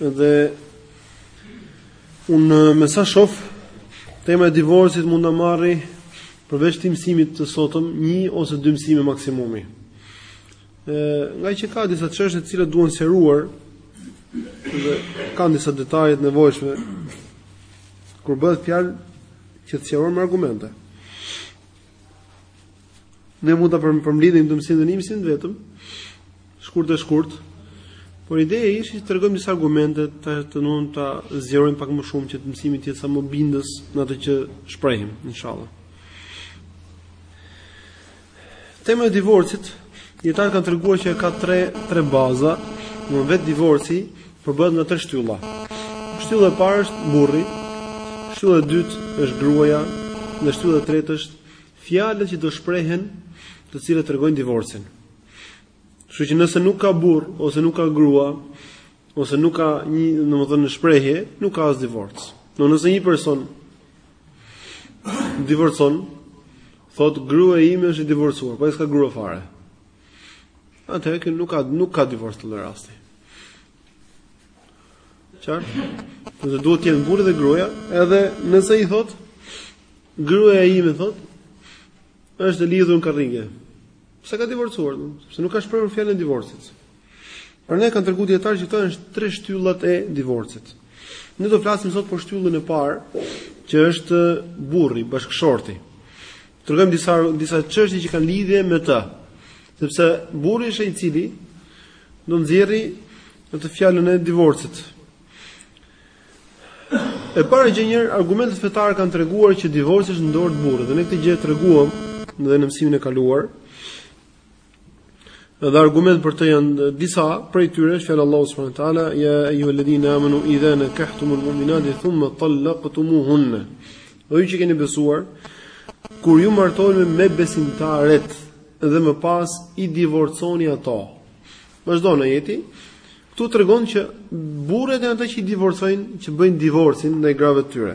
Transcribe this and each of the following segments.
Edhe unë me sa shof tema e divorcit mund të marri përveç mësimit të sotëm, një ose dy mësime maksimumi. Ë, ngaqë ka disa çështje të cilat duhen sqaruar dhe kanë disa detaje të nevojshme kur bëhet fjalë që të sqarohen me argumente. Ne mund ta përmblidhnim mësimin në një mësim vetëm shkurt e shkurt. Por ideja ishte të tregojmë disa argumente domethënë ta zgjerojmë pak më shumë që mësimi të jetë sa më bindës në atë që shprehim, inshallah. Tema e divorcit, dijetarët kanë treguar që ka tre tre baza, domethënë vetë divorci Përbëhet nga tre shtylla. Shtylla e parë është burri, shtylla e dytë është gruaja dhe shtylla e tretë është fjalët që do shprehen, të cilat tregojnë divorcin. Kështu që nëse nuk ka burrë ose nuk ka grua ose nuk ka një, domethënë, shprehje, nuk ka as divorc. Domethënë nëse një person divorcon, thotë gruaja ime është e divorcuar, po ai s'ka grua fare. Atëherë nuk ka nuk ka divorc në atë rast. Qartë? Domethënë duhet të jenë burri dhe gruaja, edhe nëse i thot gruaja ime thot është e lidhur në karrige. S'e ka divorcuar, sepse nuk ka shprehur fjalën e divorcit. Prandaj kanë treguar dijetarët që këto janë tre shtyllat e divorcit. Ne do flasim sot për shtyllën e parë, që është burri, bashkëshorti. Tregojmë disa disa çështje që kanë lidhje me të. Sepse burri është ai i cili do nxjerri atë fjalën e divorcit. E para gjë njëherë argumentet fetare kanë treguar që divorci është në dorë të burrit. Dhe ne këtë gjë e treguam dhe në mësimin e kaluar. Dhe argument për të janë disa prej tyre, është fjala e Allahut subhanahu wa taala, ya ayyuhalladhina amanu idha nakahtumul mu'minati thumma talaqtumuhunna. O ju që keni besuar, kur ju martoheni me besimtaret dhe më pas i divorconi ato. Vazhdon ajeti. Ktu tregon që burrat janë ata që i divorcojnë, që bëjnë divorcin ndaj grave të tyre.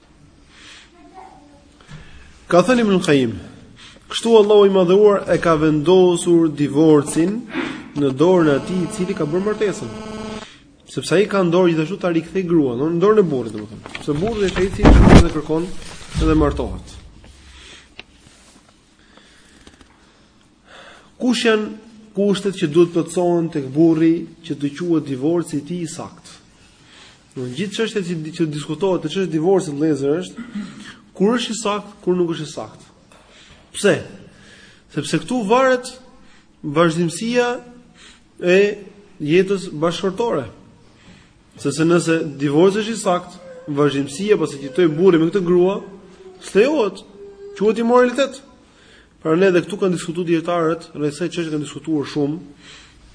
Ka thënë Ibnul Qayyim, kështu Allahu i madhëruar e ka vendosur divorcin në dorën e atij i cili ka bërë martesën. Sepse ai ka ndorë gjithashtu ta rikthej gruan, në dorën e burrit, domethënë. Se burri është ai i cili shkon dhe kërkon dhe martohet. Kush janë kushtet që duhet të plotësohen tek burri që të quhet divorci i tij i saktë? Gjithë çështja që, që diskutohet, te çështja e divorcit vëllezër është kur është i saktë, kur nuk është i saktë. Pse? Sepse këtu varet vazhdimësia e jetës bashkëshortore. Sepse nëse divorci është i saktë, vazhdimësia pastaj e këtij burri me këtë grua, s'lejohet. Quhet imoralitet. Pra ne edhe këtu kanë diskutuar dijetarët, rreth kësaj çështje kanë diskutuar shumë,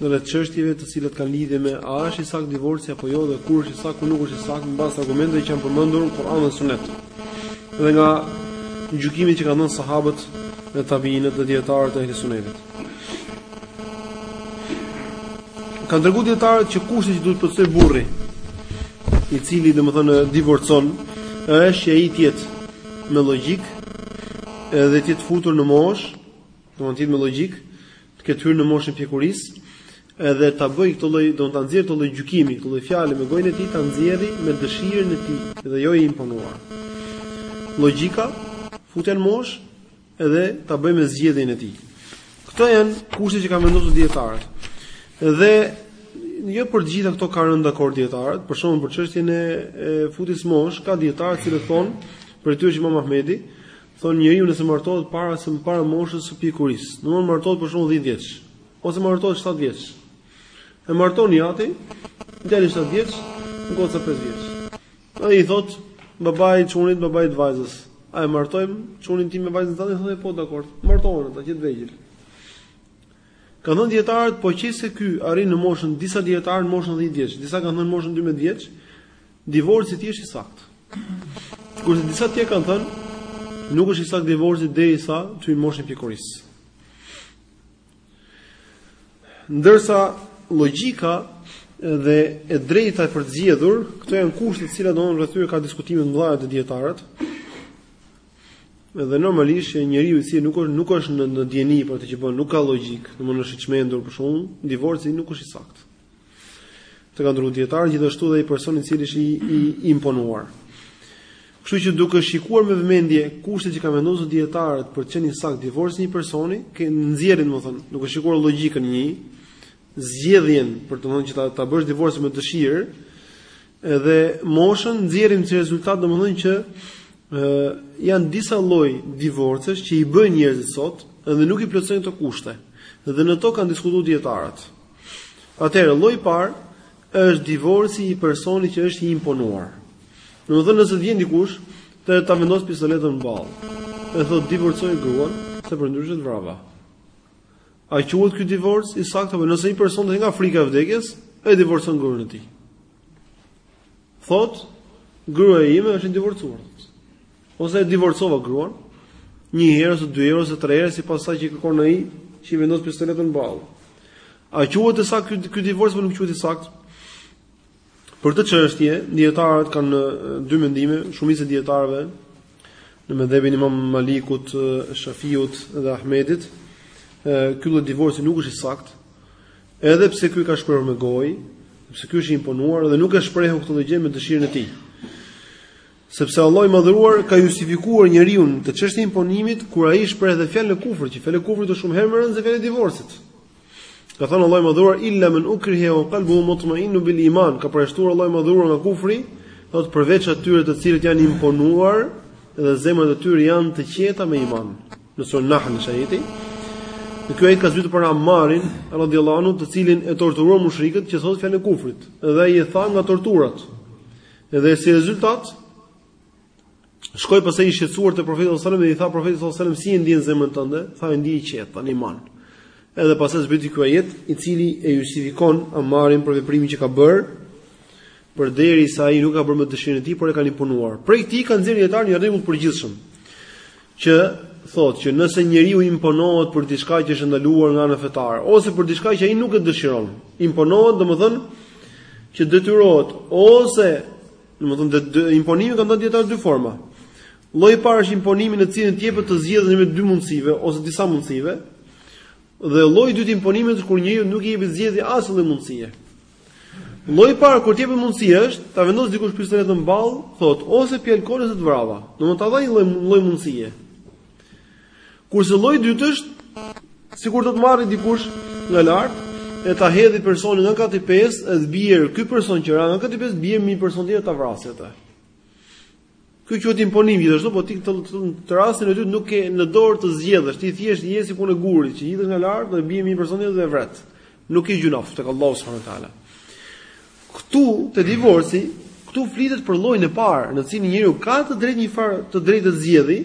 rreth çështjeve të cilat kanë lidhje me a është i saktë divorci apo jo dhe kur është i saktë, kur nuk është i saktë në bazë argumenteve që janë përmendur në Kur'an dhe Sunet. Dhe nga gjykimet që kanë dhënë sahabët dhe tabiinët dhe dijetarët e Sunetit. Kanë treguar dijetarët që kushtet që duhet të plotësojë burri, i cili domethënë divorcon, është që ai të jetë me logjikë, edhe të jetë futur në moshë, domthonë të jetë me logjikë, të ketë hyrë në moshën e pjekurisë, edhe ta bëjë këtë lloj, domthonë ta nxjerrë këtë lloj gjykimi, këtë lloj fjale me gojën e tij, ta nxjerri me dëshirën e tij dhe jo i imponuar. Logjika, futja në moshë, Edhe ta bëjë me zgjedhjen e tij. Këto janë kushtet që kanë vendosur dijetarët. Dhe jo për të gjitha këto kanë rënë dakord dijetarët, për shembull për çështjen e, e futjes në moshë, ka dijetarë që thonë prej tyre Imam Ahmedi, thonë njeriu nëse martohet para se, më para moshës së pjekurisë, domethënë martohet për shembull 10 vjeç ose martohet 7 vjeç. E marton i ati, djali 7 vjeç, goca 5 vjeç. Ai i thotë babai i çunit, babait të vajzës, a e martojmë çunin tim me vajzën tënde? Thotë po, dakord. Martohen ata që të vegjël. Kanë thënë dijetarët, po qe se ky arrin në moshën disa dijetarë në moshën 10 vjeç, disa kanë thënë moshën 12 vjeç, divorci i tij është i saktë. Kurse disa tjerë kanë thënë nuk është i saktë divorci derisa të hyjë në moshën e pjekurisë. Ndërsa logjika dhe e drejta për të zgjedhur, këto janë kushte të cilat domthonë rreth tyre ka diskutime të mëdha te dijetarët. Dhe normalisht që njeriu i cili nuk është nuk është në, në dijeni për atë që bën, nuk ka logjikë, domthonë është i çmendur për shembull, divorci nuk është i saktë. Te kanë ndryshuar dijetarët gjithashtu dhe ai person i cili është i imponuar. Kështu që duke shikuar me vëmendje kushtet që kanë vendosur dijetarët për të qenë i saktë divorci i një personi, që nxjerrin, domethënë, duke shikuar logjikën e një, zgjedhjen domethënë që ta ta bësh divorcin me dëshirë, edhe moshën nxjerrim si rezultat domethënë që ë janë disa lloj divorcesh që i bëjnë njerëzit sot dhe nuk i plotësojnë këto kushte. Dhe në to kanë diskutuar dijetarët. Atëherë, lloji i parë është divorci i personit që është i imponuar. Domethënë nëse të vjen dikush të ta vendosë pistoletën në ballë, e thotë divorcoj gruan, se përndryshe të vrava. A quhet ky divorc i saktë, apo nëse një person të nga frika e vdekjes, e divorcon gruan e tij. Thot, gruaja ime është e divorcuar. Ose e divorcova gruan, një herë ose dy herë ose tre herë sipas sa që kërkon ai, që i vendos pistoletën në ballë. A quhet i saktë ky ky divorc apo nuk quhet i saktë? Për këtë çështje, dietarët kanë dy mendime, shumica e dietarëve në medhhebin e Imam Malikut, Shafiut dhe Ahmedit, ky lloj divorci nuk është i saktë, Edhe pse ky ka shprehur me gojë, sepse ky është i imponuar dhe nuk e shprehu këtë gjë me dëshirën e tij. Sepse Allahu i madhëruar ka justifikuar njeriun në çështjen e imponimit kur ai shpreh edhe fjalën e kufrit, që fjala e kufrit është shumë herë më e rëndë se fjala e divorcit. Ka thënë Allahu i madhëruar illa men ukriha wa qalbuhu mutma'innun bil iman, ka përjashtuar Allahu i madhëruar nga kufri, thot përveç atyre të cilët janë imponuar dhe zemrat e tyre janë të qeta me iman. Në surën Nahl është ajeti. Dhe ky ajet ka zbritur për Ammarin radhiyallahu anhu, të cilin e torturuan mushrikët që të thotë fjalën e kufrit, dhe ai e tha nga torturat. Dhe si rezultat shkoi pastaj i shqetësuar te profeti sallallahu alajhi wasallam dhe i tha profeti sallallahu alajhi wasallam si e ndjen zemrën tënde? Tha e ndjej të qetë me iman. Edhe pastaj zbriti ky ajet i cili e justifikon Ammarin për veprimin që ka bërë përderisa ai nuk e ka bërë me dëshirën e tij, por e kanë imponuar. Prej këtij kanë nxjerrë dietarët një rregull të përgjithshëm. që thotë që nëse njeriu imponohet për diçka që është ndaluar nga ana fetare ose për diçka që ai nuk e dëshiron, imponohet domethënë që detyrohet ose domethënë dhe imponimi kanë thënë dietarët ka dy forma. Lloji i parë është imponimi në të cilin të jepet të zgjedhësh mes dy mundësive ose disa mundësive. Dhe lloji i dytë i imponimit është kur njeriut nuk i jepet zgjedhje asnjë lloj mundësie. Lloji i parë kur të jepet mundësi është ta vendosë dikush pistoletën në ballë, thotë, ose pi alkool ose të vrava. Domethënë ta dha një lloj mundësie. Kurse lloji i dytë është sikur do të marrë dikush nga lart e ta hedhë personin nga kati 5 e të bjerë ky person që ra nga kati 5 bjerë mbi një person tjetër ta vrasë atë. Ky quhet imponim gjithashtu, po ti te rasti i dytë nuk ke në dorë të zgjedhësh, ti thjesht je si punë guri, që hidhesh nga lart dhe bie mbi një person tjetër dhe e vret. Nuk ke gjynah tek Allahu subhanahu wa taala. Ktu te divorci, ktu flitet për llojin e parë, në cilin njeriu ka të drejtë një farë të drejtë të zgjedhë,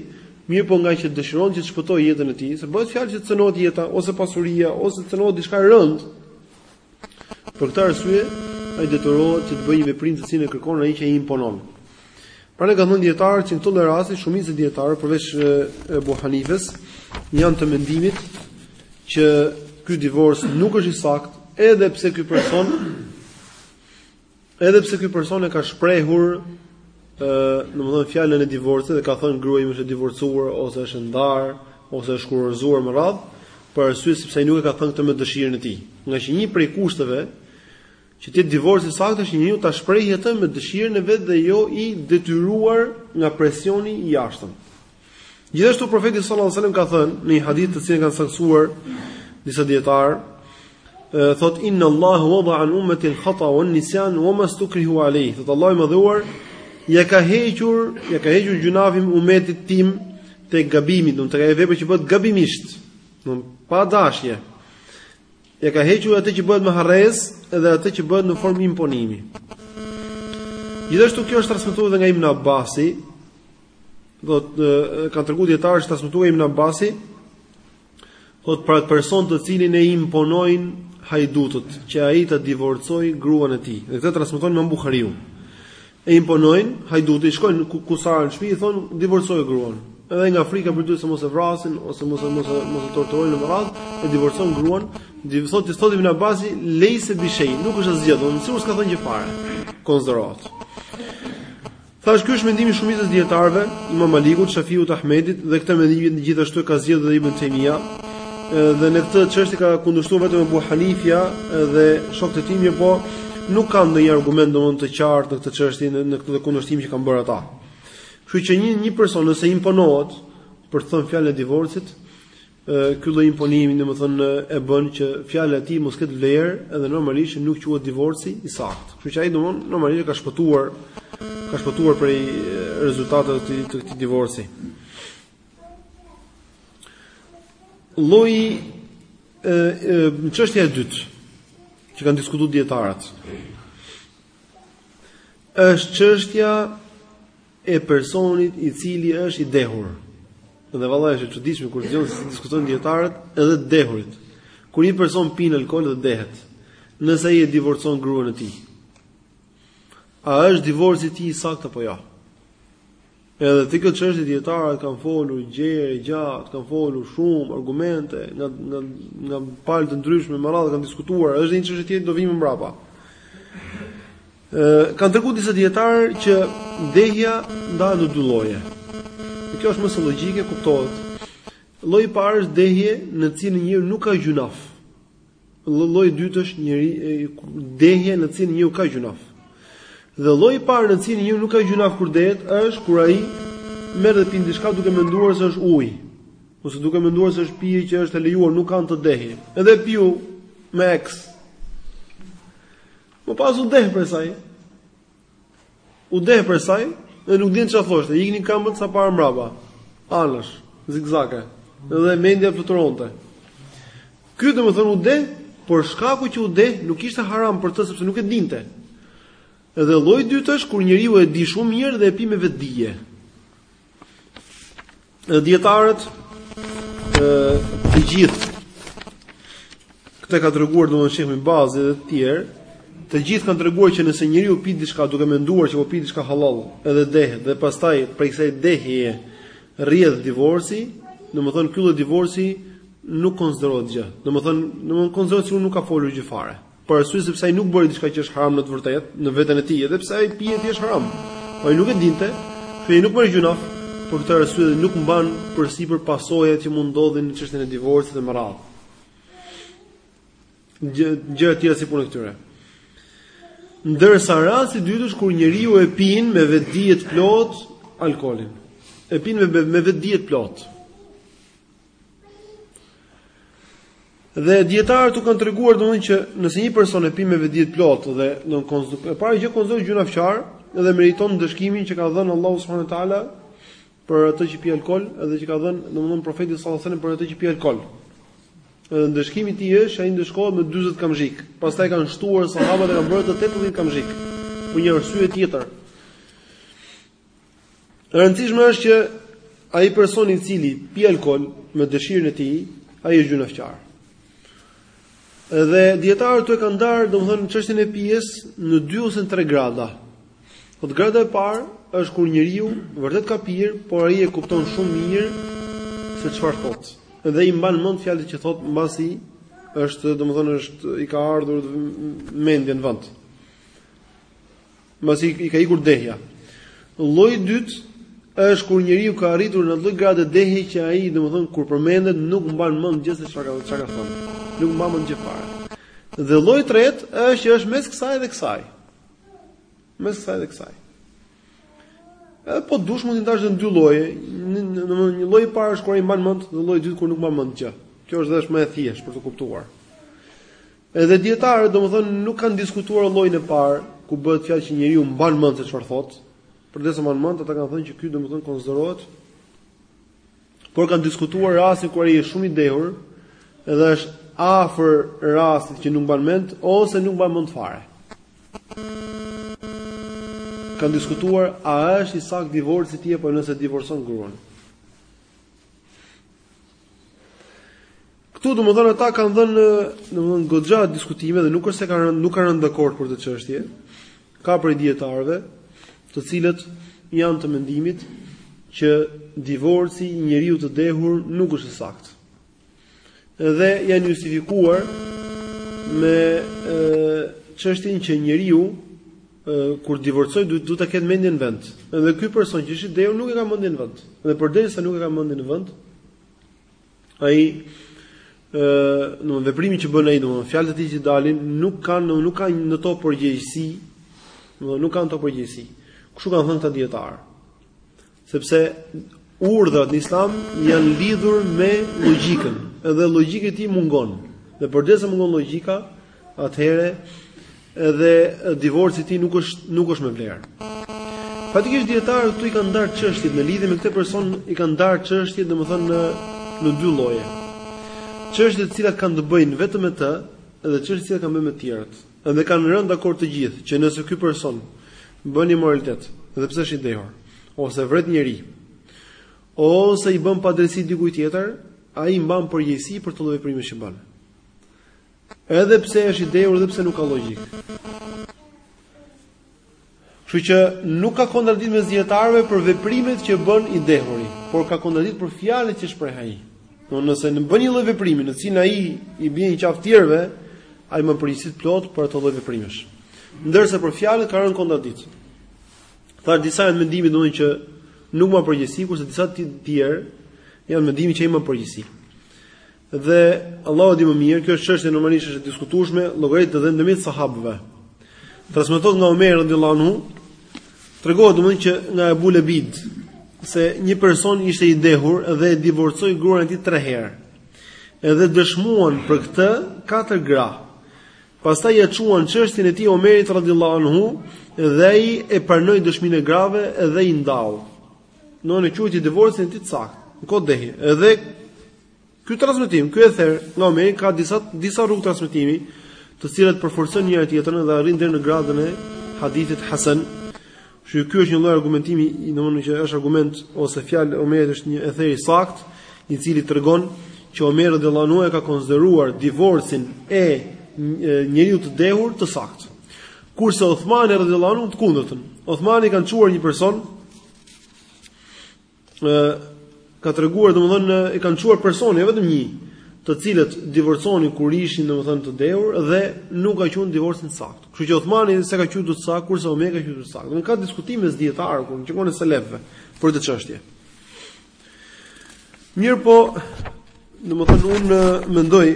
mirëpo ngaqë dëshiron që të shpëtojë jetën e tij, se bëhet fjalë që të cënohet jeta ose pasuria ose të cënohet diçka e rëndë. Për këtë arsye, ai detyrohet që të bëjë një veprim të cilën e kërkon ai që e imponon. Prandaj kanë thënë dietarët që në këtë rast shumica e dietarëve përveç Abu Hanifes janë të mendimit që ky divorc nuk është i saktë, edhe pse ky person Edhe pse ky person e ka shprehur ë, domethënë fjalën e divorcit dhe ka thënë gruaja ime është e divorcuar ose është e ndarë ose është kurorëzuar me radhë, për arsye sepse ai nuk e ka thënë këtë me dëshirën e tij. Nga që një prej kushteve që të jetë divorci i saktë është njeriu ta shprehë atë me dëshirën e vet dhe jo i detyruar nga presioni i jashtëm. Gjithashtu profeti sallallahu alajhi wasallam ka thënë në një hadith të cilin kanë saktësuar disa dijetarë, thotë inna Allahu wada an ummati al-khata wa an-nisyan wa ma stukrihu alayh. Thotë Allahu i madhëruar, ia ka hequr, ia ka hequr gjynafin umetit tim te gabimi, domethënë vepra që bëhet gabimisht, pa dashje. Ia ka hequr atë që bëhet me harresë dhe atë që bëhet në formë imponimi. Gjithashtu kjo është transmetuar edhe nga Ibn Abbasi, Domethënë kanë treguar dijetarët është transmetuar Ibn Abbasi, thotë për atë person të cilin e imponojnë hajdutët që ai ta divorcojë gruan e tij. Dhe këtë transmeton Imam Buhariu. E imponojnë hajdutët, shkojnë kusarët në shtëpi i thonë divorcoje gruan. Edhe nga frika për vete se mos e vrasin ose mos e mos e mos e torturojnë me radhë, e divorcon gruan. Dhe thotë thotë Ibn Abbasi, "Lejse bi shay", nuk është asgjë, domethënë sikur s'ka thënë gjë fare. Konsiderohet. Thashë ky është mendimi i shumicës së dijetarëve, Imam Malikut, Shafiut, Ahmedit dhe këtë mendim gjithashtu e ka zgjedhur dhe Ibn Taymija. Dhe në këtë çështje ka kundërshtuar vetëm Abu Hanifja dhe shokët e tij, mirëpo nuk ka ndonjë argument domethënë të qartë në këtë çështje në, në këtë kundërshtim që kanë bërë ata. Kështu që një një person nëse imponohet për të thënë fjalën e divorcit, Ky lloj imponimi, domethënë, e bën që fjala e tij mos të ketë vlerë edhe normalisht nuk quhet divorci i saktë. Kështu që ai domethënë normalisht ka shpëtuar ka shpëtuar prej rezultateve të të këtij divorci. Lloji ë çështja e dytë që kanë diskutuar dijetarët është çështja e personit i cili është i dehur. Dhe vallahi është e çuditshme kur dëgjon se si diskutojnë dijetarët edhe të dehurit. Kur një person pi alkool dhe dehet, nëse ai e divorcon gruan e tij, a është divorci i tij i saktë apo jo? Ja? Edhe te kjo çështje dijetarët kanë folur gjerë e gjatë, kanë folur shumë argumente nga nga nga palë të ndryshme me radhë kanë diskutuar, është një çështje që do vijmë mbrapa. Kanë treguar disa dijetarë që dehja ndahet në dy lloje. Kjo është mëse logjike, kuptohet. Lloji i parë është dehje në të cilën njeriu nuk ka gjynaf. Lloji i dytë është njeri dehje në të cilën njeriu ka gjynaf. Dhe lloji i parë në të cilin njeriu nuk ka gjynaf kur dehet është kur ai merr dhe pin diçka duke menduar se është ujë ose duke menduar se është pije që është e lejuar, nuk ka në të dehje. Edhe e piu me eks. Më pas u deh prej saj. U deh prej saj dhe nuk dinte çfarë thoshte. I iknin këmbët sa para mbrapa. Anësh, zigzake. Dhe mendja fluturonte. Ky domethënë u deh, por shkaku që u deh nuk ishte haram për të sepse nuk e dinte. Edhe lloji i dytë është kur njeriu e di shumë mirë dhe e pi me vetëdije. Dijetarët të gjithë këtë e kanë treguar domethënë sheh Bin Bazi dhe të tjerë, të gjithë kanë treguar që nëse njeriu pi diçka duke menduar që po pi diçka hallall, edhe dehet dhe pastaj prej kësaj dehjeje rrjedh divorci, domethënë ky lloj divorci nuk konsiderohet gjë. Domethënë, domethënë konsiderohet sikur nuk ka folur gjë fare. Për arsye sepse ai nuk bëri diçka që është haram në të vërtetë, në veten e tij, edhe pse ajo pije atij është haram. Po ai nuk e dinte, kështu që nuk bëri gjynah, për këtë arsye dhe nuk mban përsipër pasojat që mund të ndodhin në çështjen e divorcit dhe me radhë. Gjëra të tjera si puna e këtyre. Ndërsa rasti i dytë është kur njeriu e pin me vetëdije të plotë alkoolin. E pin me me vetëdije të plotë. Dhe dijetarët këtu kanë treguar domethënë që nëse një person e pi me vetëdije të plotë dhe e konsumon e para gjë konsiderohet gjynahqar dhe meriton ndëshkimin që ka dhënë Allahu subhanahu wa taala për atë që pi alkool dhe që ka dhënë domethënë profeti sallallahu alajhi wasallam për atë që pi alkool. Dhe ndëshkimi i tij është ai ndëshkohet me 40 kamxhik. Pastaj kanë shtuar sahabët e kanë bërë 80 kamxhik. Për një arsye tjetër. E rëndësishme është që ai person i cili pi alkool me dëshirën e tij, ai është gjynahqar. Dhe dijetarët këtu e kanë ndarë, domethënë çështjen e pijes në dy ose në tre grada. Thotë grada e parë është kur njeriu vërtet ka pirë, por ai e kupton shumë mirë se çfarë thotë. Dhe i mban mend fjalët që thotë mbasi është, domethënë është i ka ardhur mendja në vend. Mbasi i ka ikur dehja. Lloji i dytë është kur njeriu ka arritur në atë lloj grade dehje që ai, domethënë kur përmendet, nuk mban mend gjë se çfarë ka çfarë ka thënë. Nuk mban mend gjë fare. Dhe lloji i tretë është që është mes kësaj dhe kësaj. Mes kësaj dhe kësaj. Edhe po të duash mund ta ndash në dy lloje, domethënë lloji i parë është kur ai mban mend dhe lloji i dytë kur nuk mban mend gjë. Kjo është dhe është më e thjeshtë për t'u kuptuar. Edhe dijetarët domethënë nuk kanë diskutuar llojin e parë, ku bëhet fjalë që njeriu mban mend se çfarë thotë. Përderisa mban mend, ata kanë thënë që ky domethënë konsiderohet por kanë diskutuar rastin kur ai është shumë i dehur dhe është afër rastit që nuk mban mend ose nuk mban mend fare. Kan diskutuar a është i saktë divorci i tij apo nëse divorcon gruan. Këtu domethënë ata kanë dhënë domethënë goxha diskutime dhe nuk është se kanë nuk kanë rënë dakord për këtë çështje. Ka prej dijetarëve, të cilët janë të mendimit që divorci i njeriu të dehur nuk është i saktë. Dhe janë justifikuar me çështjen që njeriu kur divorcon duhet duhet ta ketë mendjen në vend. Dhe ky person që ishte i dehur nuk e ka mendjen në vend. Dhe përderisa nuk e ka mendjen në vend, ai ë, domethënë veprimi që bën ai, domethënë fjalët e tij që dalin nuk kanë nuk kanë në to përgjegjësi, domethënë nuk kanë në to përgjegjësi. Kështu kanë thënë këta dijetarë. Sepse urdhrat në Islam janë lidhur me logjikën, edhe logjika e tij mungon. Dhe përderisa mungon logjika, atëherë edhe divorci i tij nuk është nuk është me vlerë. Praktikisht dijetarët këtu i kanë ndarë çështjet në lidhje me këtë person, i kanë ndarë çështjet domethënë në në dy lloje. Çështjet të cilat kanë të bëjnë vetëm me të dhe çështjet të cilat kanë bëjnë me të tjerët. Dhe kanë rënë dakord të gjithë që nëse ky person bën imoralitet, edhe pse është i dehur, ose vret njeri, ose i bën padrejtësi dikujt tjetër, ai mban përgjegjësi për ato lloj veprimesh që bën. Edhe pse është i dehur, edhe pse nuk ka logjikë. Kështu që nuk ka kontradiktë mes dijetarëve për veprimet që bën i dehuri, por ka kontradiktë për fjalët që shpreh ai. Domthonë nëse bën një lloj veprimi, në të cilin ai i bie në qafë të tjerëve, ai mban përgjegjësi të plotë për ato lloj veprimesh. Ndërsa për fjalët ka rënë kontradiktë. Tha disa janë mendimi domthonë që nuk mban përgjegjësi kurse disa të tjerë janë mendimi që ai mban përgjegjësi. Dhe Allahu di më mirë, kjo çështje normalisht është e diskutueshme, llogaritë dhe ndërmjet sahabëve. Transmetohet nga Omer radhiyallahu anhu, tregohet domthonjë që nga Abu Labid se një person ishte i dehur dhe e divorcoi gruan e tij 3 herë. Edhe dëshmuan për këtë katër gra. Pastaj ia çuan çështjen e tij Omerit radhiyallahu anhu dhe ai e pranoi dëshminë e grave dhe i ndau. Domethënë e quajti divorcin e tij të saktë, në kodë dehi, edhe Ky transmetim, ky ether nga Omeri ka disa disa rrugë transmetimi, të cilat përforcojnë njëra tjetrën dhe arrin deri në gradën e hadithit hasan. Kështu që ky është një lloj argumentimi, domethënë që është argument ose fjalë e Omerit është një ether i saktë, i cili tregon që Omeri radhiyallahu anhu e ka konsideruar divorcin e njeriu të dehur të saktë. Kurse Uthmani radhiyallahu anhu të kundërtën. Uthmanit kanë çuar një person ë ka treguar domethënë i kanë çuar persona, jo vetëm një, të cilët divorconin kur ishin domethënë të dehur dhe nuk ka quajt divorcin të saktë. Kështu që Uthmani s'e ka quajt të saktë, kurse Omeri e ka quajt të saktë. Ka diskutime mes dijetarëve kur që kanë selefëve për këtë çështje. Mirëpo, domethënë unë mendoj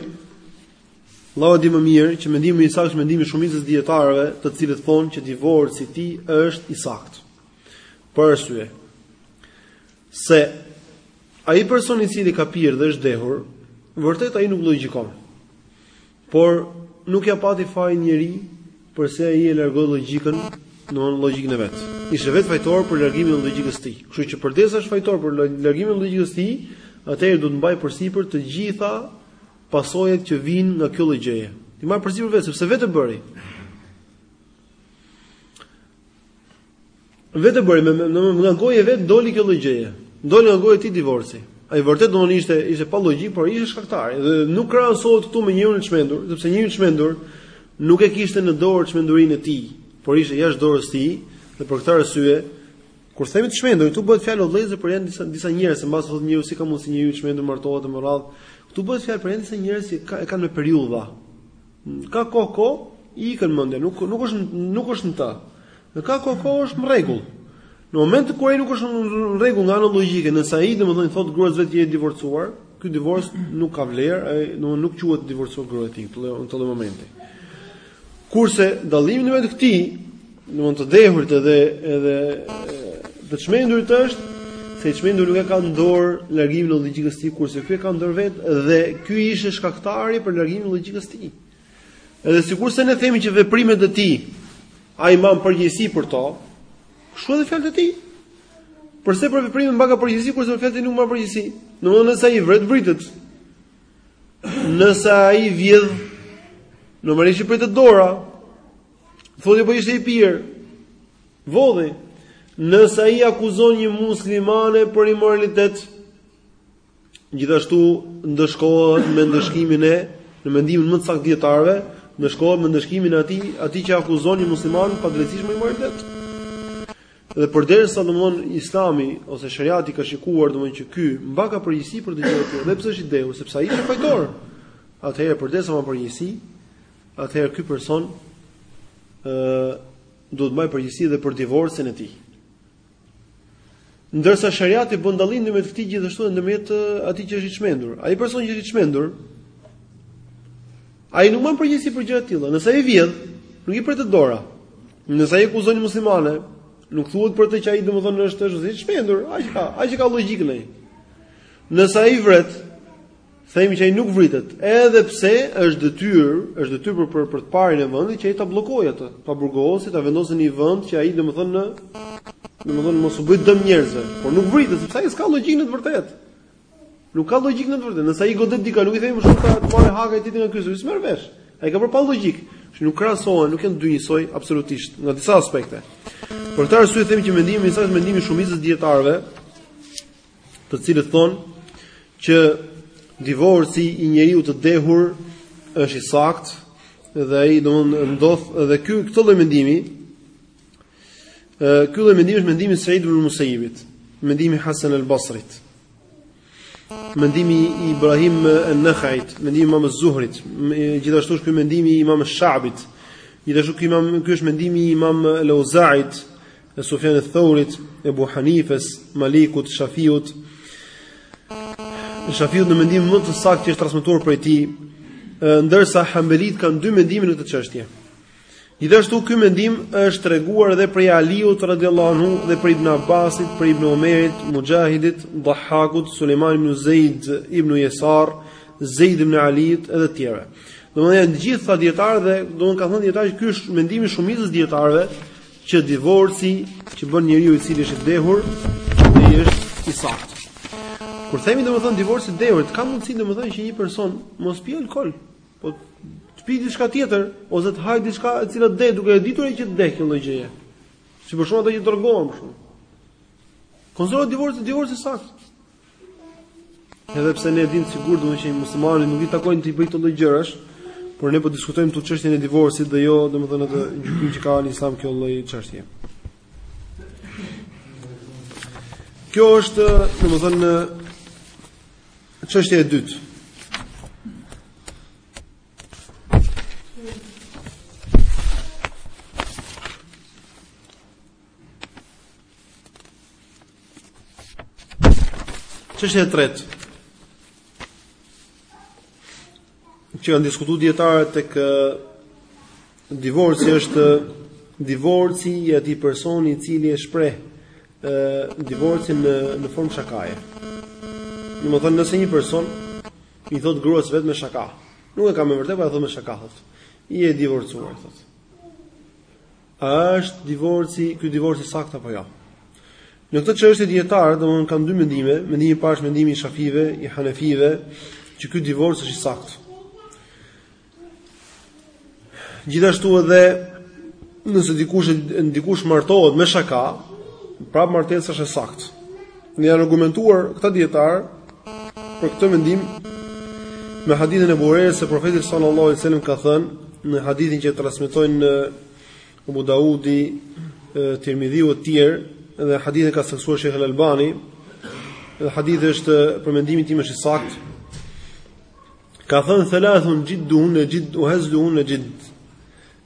Allahu di më mirë që mendimi i saktë është mendimi i shumicës dijetarëve, të cilët thonë që divorci i tij është i saktë. Për arsye se ai person i cili ka pirë dhe është dehur, vërtet ai nuk logjikon. Por nuk ia pati fajin njeri përse ai e largoi logjikën, në anë logjikën e vet. Ishte vetë fajtor për largimin e logjikës së tij. Kështu që përderisa është fajtor për largimin e logjikës së tij, atëherë duhet të mbajë përsipër të gjitha pasojat që vijnë nga kjo lloj gjëje. T'i marrë përsipër vetë sepse vetë e bëri. Vetë e bëri me, me, me nga goja e vet doli kjo lloj gjëje. Doli nga goja e tij divorci. Ai vërtet domethënë ishte ishte pa logjikë, por ishte shkaktari dhe nuk krahasohet këtu me njeriun e çmendur, sepse njeriu i çmendur nuk e kishte në dorë çmendurinë e tij, por ishte jashtë dorës së tij dhe për këtë arsye kur themi të çmendur, këtu bëhet fjalë vëllezër për janë disa disa njerëz, mbase thotë njeri si ka mundësi njeriu i çmendur martohet më radhë. Këtu bëhet fjalë për janë disa njerëz që ka, kanë me periudha. Ka kohë kohë, i ikën mendja, nuk nuk është nuk është në të. Dhe ka kohë kohë është në rregull. Në momentin kur ai nuk është në rregull nga ana logjike, nëse ai domethënë thotë gruas vet që je divorcuar, ky divorc nuk ka vlerë, ai domethënë nuk quhet e divorcuar gruaja e tij në këtë lloj momenti. Kurse dallimi ndërmjet këtij Në të dehurit edhe edhe të çmendurit është se i çmenduri nuk e ka në dorë largimin e logjikës së tij kurse ky e ka në dorë vetë dhe ky ishte shkaktari për largimin e logjikës së tij. Edhe sikurse ne themi që veprimet e tij ai mban përgjegjësi për to, kështu edhe fjalët e tij. Përse për veprimet mbaka përgjegjësi kurse për fjalët e tij nuk mban përgjegjësi? Domthonë nëse ai vret vritet. Nëse ai vjedh normalisht i pritet dora, Thotë po ishte i pirë. Vodhi, nëse ai akuzon një muslimane për imoralitet, gjithashtu ndëshkohet me ndëshkimin e në mendimin më të saktë të dijetarëve, ndëshkohet me ndëshkimin e atij, atij që akuzon një musliman padrejtësisht me imoralitet. Dhe përderisa domthon Islami ose Sheriati ka shikuar domthon që ky mbaka përgjegjësi për gjëra të tjera, dhe pse është i dehur, sepse ai është fajtor. Atëherë përderisa mban përgjegjësi, atëherë ky person ë duhet mbajë përgjegjësi dhe për divorcin e tij. Ndërsa shariati bën dallim në mes këtij gjithashtu edhe në mes atij që është i çmendur. Ai person që është i çmendur, ai nuk mban përgjegjësi për gjëra të tilla. Nëse ai vjedh, nuk i pritet dora. Nëse ai akuzon një muslimane, nuk thuhet për të që ai domethënë është është i çmendur, aq ka, aq ka logjikën ai. Nëse ai vret, Themi që ai nuk vritet, edhe pse është detyrë, është detyrë për për, për të parin e vendit që ai ta bllokojë atë, ta burgosë, ta vendosë në një vend që ai domethënë në domethënë mos u bëj dëm njerëzve, por nuk vritet sepse ai s'ka logjikë në të vërtetë. Nuk ka logjikë në të vërtetë. Nëse ai godet dikë, nuk i themi shumë ta marrë hakun ti nga ky, s'merr vesh. Ai ka për pa logjikë. Që nuk krahasohen, nuk janë dy njësoj absolutisht nga disa aspekte. Për këtë arsye themi që mendimi i saktë është mendimi i shumicës dijetarëve, të cilët thonë që divorci i njeriu të dehur është i saktë dhe ai domethënë ndodh edhe ky këtë lloj mendimi ky lloj mendimi është mendimi i Said ibn Musayyibit, mendimi i Hasan al-Basrit. Mendimi i Ibrahim an-Nakhait, mendimi i Imam az-Zuhrit, gjithashtu është ky mendimi i Imam ash-Sha'bit. Gjithashtu ky imam ky është mendimi i Imam al-Auza'it, e Sufjanit Thaurit, Ebu Hanifes, Malikut, Shafiut. Shafiut në mendim më të saktë që është transmetuar prej tij, ndërsa Hambelit kanë dy mendime në këtë çështje. Gjithashtu ky mendim është treguar edhe prej Aliut radhiyallahu anhu dhe prej Ibn Abbasit, prej Ibn Umerit, Muxhahidit, Dhahakut, Sulejman ibn Zeid ibn Jesar, Zeid ibn Aliut dhe të tjerë. Domethënë të gjithë dijetarëve, domethënë ka thënë dijetarët që ky është mendimi i shumicës dijetarëve, që divorci që bën njeriu i cili është i dehur, ai është i saktë. Kur themi domethënë divorci i dehur, ka mundësi domethënë që një person mos pi alkool, po të pi diçka tjetër ose të hajë diçka e cila të dehë duke e ditur që të dehë kjo lloj gjëje. Si për shembull ata që drogohen kështu. Konsiderohet divorci, divorci i saktë. Edhe pse ne e dimë sigurt domethënë që muslimani nuk i takon të bëjë këto lloj gjërash, por ne po diskutojmë këtu çështjen e divorcit dhe jo domethënë atë gjykim që ka në Islam kjo lloj çështje. Kjo është domethënë çështja e dytë. Çështja e tretë. Që kanë diskutuar dijetarët tek divorci është divorci i atij personi i cili e shpreh ë divorcin në në formë shakaje. Domethënë nëse një person i thot gruas vetëm me shaka. Nuk e ka me vërtet, po e thot me shaka thot. I e divorcuar thot. A është divorci, ky divorc i saktë apo jo? Në këtë çështje dijetarët domethënë kanë dy mendime, mendimi i parë është mendimi i Shafive, i Hanefive, që ky divorc është i saktë. Gjithashtu edhe nëse dikush dikush martohet me shaka, prap martesa është e saktë. Dhe janë argumentuar këta dijetar për këtë mendim me hadithin e Ebu Hurejrës se profeti sallallahu alajhi wasallam ka thënë në hadithin që transmetojnë Abu Daudi, Tirmidhiu e tjerë dhe hadithin e ka saktësuar Sheikh Al-Albani. Dhe hadithi është për mendimin tim është i saktë. Ka thënë thalathun jidduhun jid uhazluhun jid.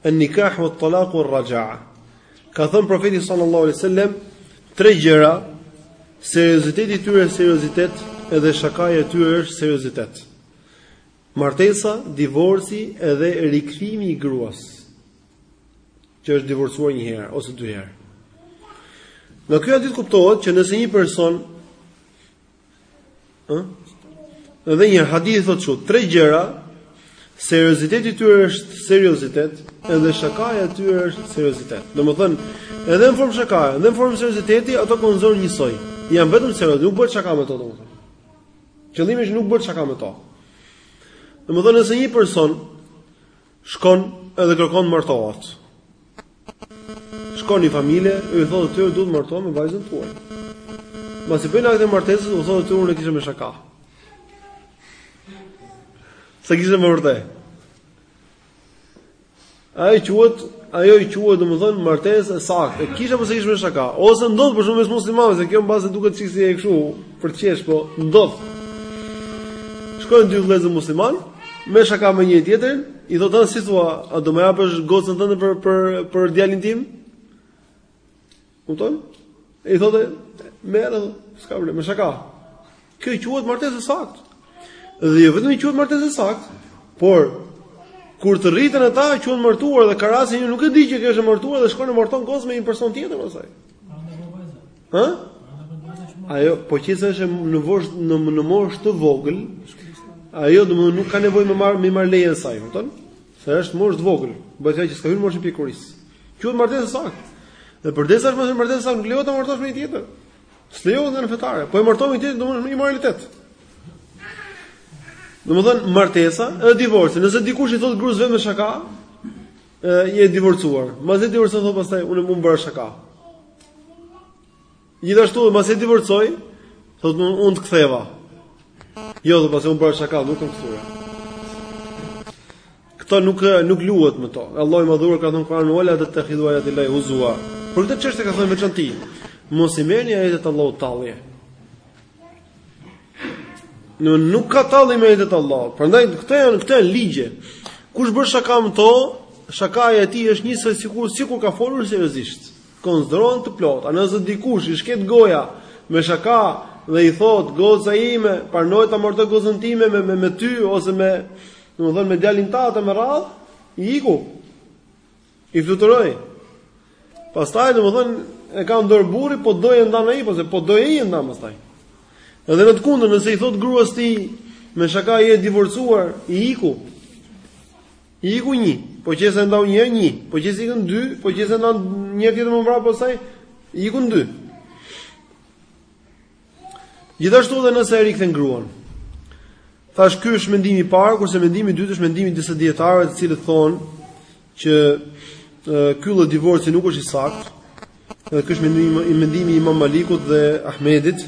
En nikah wa talaq wa rajaa. Ka thënë profeti sallallahu alaihi wasallam tre gjëra, serioziteti i tyre është seriozitet, edhe shakaja e tyre është seriozitet. Martesa, divorci edhe rikthimi i gruas që është divorcuar një herë ose dy herë. Nga ky hadith kuptohet që nëse një person Ëh? Edhe ky hadith thotë kshu, tre gjëra serioziteti i tyre është seriozitet, edhe shakaja e tyre është seriozitet. Domethënë, edhe në formë shakaje, edhe në formë serioziteti, ato konsiderohen njësoj. Janë vetëm serioze, nuk bëhet shaka me to domethënë. Qëllimi është nuk bëhet shaka me to. Domethënë, nëse një person Shkon edhe kërkon të martohet. Shkon në një familje, ju thotë atyre dua të martohem me vajzën tuaj. Masi bëjnë aktin e martesës, u thotë atyre unë e kisha me shaka. S'e kisha më vërtet. Ai quhet, ajo i quhet domethënë martesë e saktë. Kish a mos e kish me shaka, ose ndodh për shembull mes muslimanëve, se kjo mbase duket çik si e kështu. për të qesh, po ndodh. Shkojnë dy vëllezër musliman, me shaka me njëri-tjetrin, i thotë si thua, a do më japësh gocën tënde për për për djalin tim? Kupton? E i thotë, merr, s'ka problem, me shaka. Kjo quhet martesë e saktë. Dhe jo vetëm quhet martesë e saktë, por kur të rriten ata quhen të martuar dhe ka raste që nuk e di që kjo është e martuar dhe shkon e marton gocën me një person tjetër pastaj. Po Hë? Ajo, po qe se është në vosh në në moshë të vogël, ajo do nuk ka nevojë me marr me marr lejen saj, kupton? Se është në moshë të vogël, bëhet ajo që s'ka hyrë moshën e pjekurisë. Kjo është martesë e saktë. Dhe përderisa është martesë e saktë, nuk lejohet ta martosh me një tjetër. S'lejohet nga ana fetare, po e marton me një tjetër, domethënë është imoralitet. Domethënë martesa, ë divorci, nëse dikush i thotë gruas së vet me shaka, Je e divorcuar. Mbasi e divorcoi thotë pastaj unë unë bëra shaka. Gjithashtu mbasi e divorcoi thotë unë unë të ktheva. Jo, thotë pastaj unë bëra shaka, nuk e kam kthyer. Këto nuk nuk luhet me to. Allahu i madhëruar ka thënë në Kur'an wala tattakhidhu ayati llahi huzwa. Për këtë çështje e ka thënë në veçanti. Mos i merrni ajetet e Allahut tallje. Në nuk ka tallje me ajetet e Allahut. Prandaj këto janë këto janë ligje. Kush bën shaka me to, shakaja e tij është njësoj sikur sikur ka folur seriozisht. Konsiderohen të plota. A nëse dikush i shket goja me shaka dhe i thotë goca ime, pranoj ta martoj gocën time me me, me ty ose me, domethënë me djalin tat e me radhë, i iku. I fluturoi. Pastaj domethënë e ka në dorë burri, po do e ndan ai, pastaj po do ai e ndan pastaj. Edhe në të kundërt, nëse i thotë gruas tij me shaka je e divorcuar, i iku. I iku një, po qe se e ndau një herë një, po qe se ikin dy, po qe se e ndan një herë tjetër më mbrapa pastaj ikin dy. Gjithashtu dhe nëse e rikthen gruan. Thashë ky është mendimi i parë, kurse mendimi i dytë është mendimi i disa dijetarëve të cilët thonë që ky lloj divorci nuk është i saktë. Dhe ky është mendimi i mendimi i Imam Malikut dhe Ahmedit.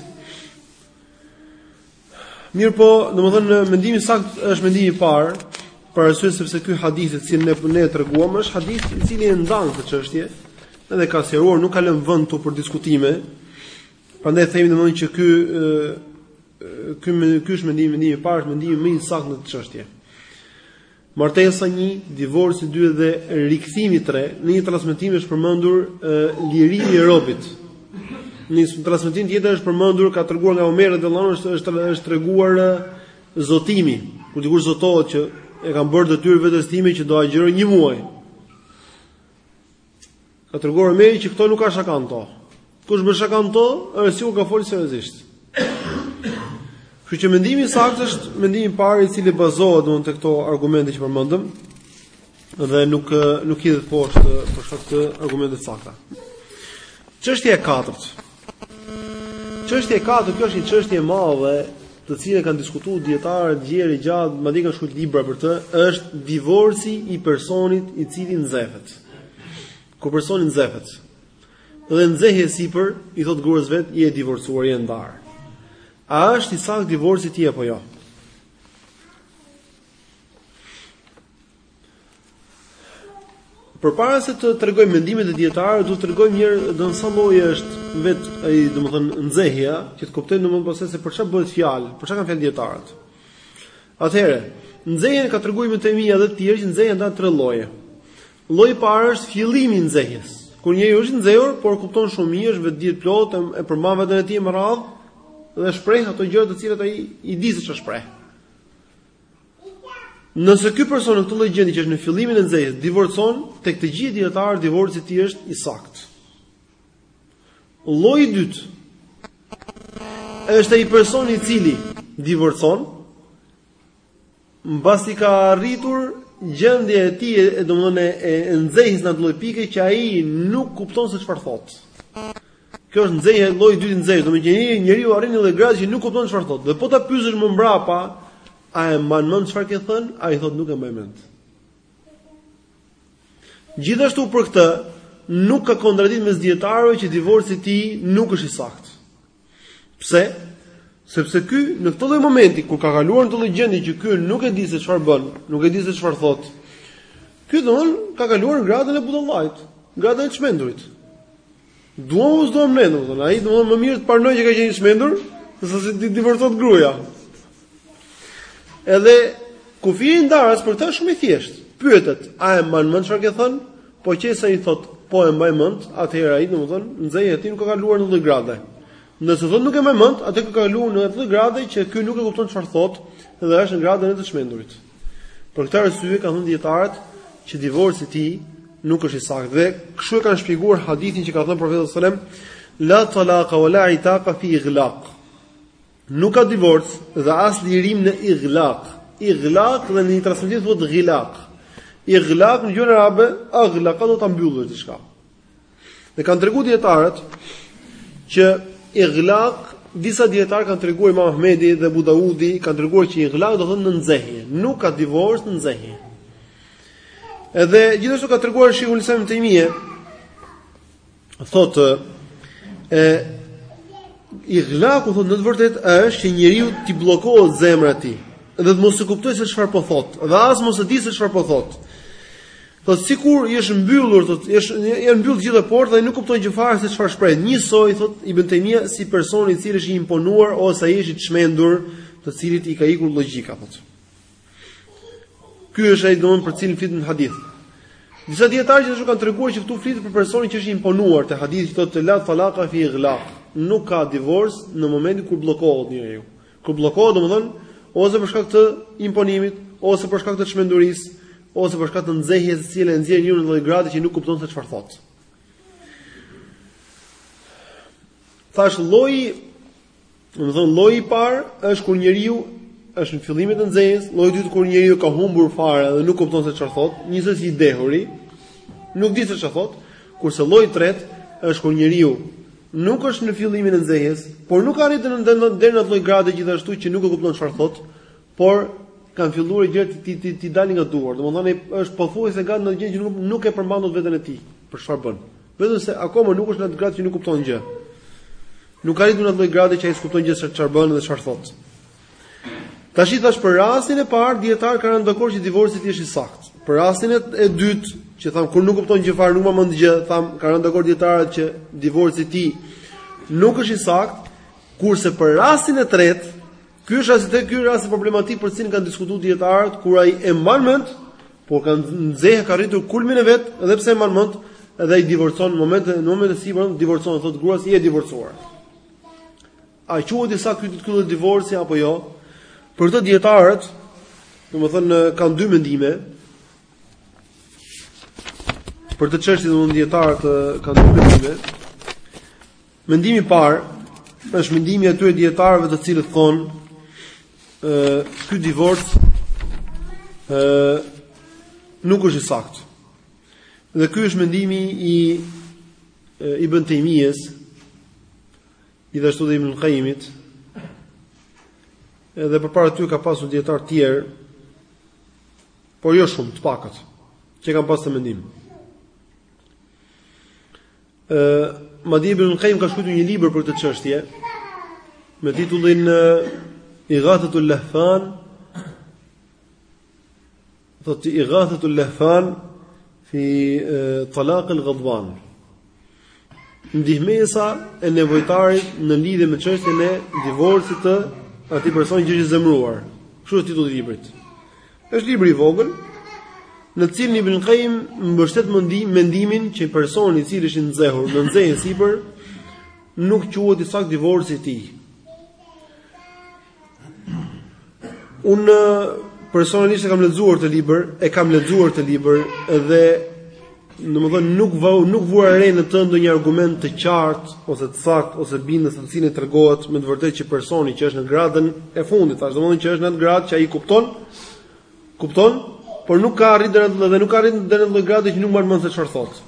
Mirëpo, domethënë, mendimi i saktë është mendimi i parë, për arsye sepse ky hadithi të cilin ne e treguam, është hadith i cili e ndan këtë çështje, edhe ka sqaruar, nuk ka lënë vend këtu për diskutime, Prandaj themi domethënë që ky ky me ky është mendimi mendimi i parë, është mendimi më i saktë në këtë çështje. Martesa 1, divorci 2 dhe rikthimi 3, në një transmetim është përmendur lirimi i robit. Në një transmetim tjetër është përmendur është treguar nga Omer radhiyallahu anhu është është është treguar zotimi, kur dikush zotohet që e kam bërë detyrë vetes time që do agjëroj një muaj. Ka treguar Omeri që këto nuk ka shaka në to. Kush bën shaka në to, është sikur ka folur seriozisht. Kështu që mendimi i saktë është mendimi i parë i cili bazohet domethënë te këto argumente që përmendëm dhe nuk nuk hidhet poshtë për shkak të argumenteve të sakta. Çështja e katërt. Çështja e katërt, kjo është një çështje e madhe, të cilën kanë diskutuar dijetarët gjerë e gjatë, madje kanë shkruar libra për të, është divorci i personit i cili nxehet. Kur personi nxehet dhe nxehje sipër, i thotë gruas vet, je e divorcuar, je e ndarë. A është i saktë divorci i tij apo jo? Përpara se të tregoj mendimet e dijetarëve, duhet të tregoj një herë në sa lloje është vet ai, domethënë nxehja, që të kuptojmë domethënë pse se për çfarë bëhet fjalë, për çfarë kanë folur dijetarët. Atëherë, nxehja ka treguar Ibn Tejmije dhe të tjerë që nxehja ndahet në tre lloje. Lloji i parë është fillimi i nxehjes. Kur njeriu është i nxehur, por kupton shumë mirë, është në vetëdije të plotë, e përmban veten e tij me radhë dhe shpreh ato gjëra të cilat ai i di se çfarë shpreh. Nëse ky person në këtë lloj gjendje që është në fillimin e nxehjes divorcon, tek të gjithë dijetarët divorci i tij është i saktë. Lloji i dytë është ai person i cili divorcon mbasi ka arritur gjendja e tij, domethënë e, e, e nxehjes në atë lloj pike që ai nuk kupton se çfarë thotë. Kjo është nxehja, lloji i dytë i nxehjes, domethënë që njeriu arrin në atë lloj grade që nuk kupton çfarë thotë. Dhe po ta pyesësh më mbrapa, a e mban mend çfarë ke thënë? Ai thotë nuk e mbaj mend. Gjithashtu për këtë nuk ka kontradiktë mes dijetarëve që divorci i tij nuk është i saktë. Pse? Sepse ky në këtë lloj momenti kur ka kaluar në këtë lloj gjendje që ky nuk e di se çfarë bën, nuk e di se çfarë thotë. Ky domethënë ka kaluar gradën e budallait, gradën e të çmendurit. Duam apo s'duam ne, domethënë, ai domethënë më mirë të pranojë që ka qenë i çmendur, sesa t'i divorcohet gruaja. Edhe kufiri ndarës për këtë është shumë i thjeshtë. Pyetet, a e mban mend çfarë ke thënë? Po qe se ai thotë, po e mbaj mend, atëherë ai domethënë nxehja e tij nuk ka kaluar në atë lloj grade. Nëse thotë nuk e mbaj mend, atëherë ka kaluar në atë lloj grade që ky nuk e kupton çfarë thotë dhe është në gradën e të çmendurit. Për këtë arsye kanë thënë dijetarët që divorci i tij nuk është i saktë. Dhe kështu e kanë shpjeguar hadithin që ka thënë profeti sallallahu alajhi wasallam, la talaqa wala itaqa fi ighlaq. Nuk ka divorc dhe as lirim në ighlaq. Ighlaq dhe në një transmetim thuhet ghilaq. Ighlaq në gjuhën arabe, aghlaqa domethënë ta mbyllësh diçka. Dhe kanë treguar dijetarët që ighlaq, disa dijetarë kanë treguar Imam Ahmedi dhe Abu Daudi kanë treguar që ighlaq domethënë në nxehje, nuk ka divorc në nxehje. Edhe gjithashtu ka treguar Sheikhul Islam Ibn Tejmije thotë ighlaqu thotë në të vërtetë është që njeriut t'i bllokohet zemra e tij dhe të mos e kuptojë se çfarë po thotë dhe as mos e dijë se çfarë po thotë. Po sikur i është mbyllur, thotë, i është, janë mbyllur gjithë portat dhe nuk kupton gjë fare se çfarë shpreh. Njësoj thotë Ibn Taymija si personi i cili është i imponuar ose ai është i çmendur, të cilit i ka ikur logjika thotë. Ky është ai domethënë për cilin flitet në hadith. Disa dietarë që thonë kanë treguar që këtu flitet për personin që është i imponuar te hadithi thotë la talaqa fi ighlaq. Nuk ka divorc në momentin kur bllokohet njeriu. Kur bllokohet domethënë ose për shkak të imponimit, ose për shkak të çmendurisë, ose për shkak të nxehjes së cilën e nxjerr në një lloj grade që nuk kupton se çfarë thotë. Tash lloji, domethënë lloji i parë është kur njeriu është në fillimin e nxehjes, lloji i dytë kur njeriu ka humbur fare dhe nuk kupton se çfarë thotë, njësoj si i dehuri, nuk di se çfarë thotë, kurse lloji i tretë është kur njeriu Nuk është në fillimin e nxehjes, por nuk ka arritur deri në deri në atë lloj grade gjithashtu që nuk e kupton çfarë thotë, por kanë filluar gjërat t'i t'i t'i dalin nga duart. Domethënë ai është pothuajse gati në atë gjendje që nuk nuk e përmban dot veten e tij për çfarë bën. Vetëm se akoma nuk është në atë gradë që nuk kupton gjë. Nuk ka arritur në atë lloj grade që ai s'kupton gjë se çfarë bën dhe çfarë thotë. Tashi thashë për rastin e parë dietarët kanë rënë dakord që divorci i tij është i saktë. Për rastin e dytë, që thamë kur nuk kupton gjë fare nuk mban mend gjë, thamë kanë rënë dakord dietarët që divorci i tij nuk është i saktë, kurse për rastin e tretë, ky është rasti tek ky rasti problematik për cilin kanë diskutuar dietarët kur ai e mban mend, por kjo nxehje ka arritur kulmin e vet, edhe pse e mban mend, edhe ai divorcon në momentin në momentin e sipër, divorcon thotë gruas je e divorcuar. A quhet i saktë ky ky lloj divorci apo jo? Për këtë dietarët, domethënë kanë dy mendime. Për këtë çështje domethënë dietarët kanë dy mendime. Mendimi i parë është mendimi i atyre dietarëve të cilët thonë ë ky divorc ë nuk është i saktë. Dhe ky është mendimi i Ibn Taymijes, Gjithashtu dhe Ibnul Qayyimit, edhe përpara tyre ka pasur dietarë të tjerë, por jo shumë, të pakët, që kanë pas këtë mendim. Ë, madje Ibnul Qayyim ka shkruar një libër për këtë çështje me titullin Ighathatul Lahfan Thotë Ighathatul Lahfan fi Talaq al-Ghadban. Ndihmesa e nevojtarit në lidhje me çështjen e divorcit të atij personi që është i zemëruar. Kështu është titulli i librit. Është libër i vogël në të cilin Ibnul Qayyim mbështet mendimin mendimin që personi i cili është i nxehur në nxehje e sipër nuk quhet i saktë divorci i tij. Unë personalisht e kam lexuar këtë libër, e kam lexuar këtë libër dhe domethënë nuk vau nuk vura re në të ndonjë argument të qartë ose të saktë ose bindës në të cilin tregohet me të vërtetë që personi që është në gradën e fundit, thashë domethënë që është në atë gradë që ai kupton, kupton, por nuk ka arritur deri atë dhe nuk ka arritur deri në gradë që nuk mban mend se çfarë thotë.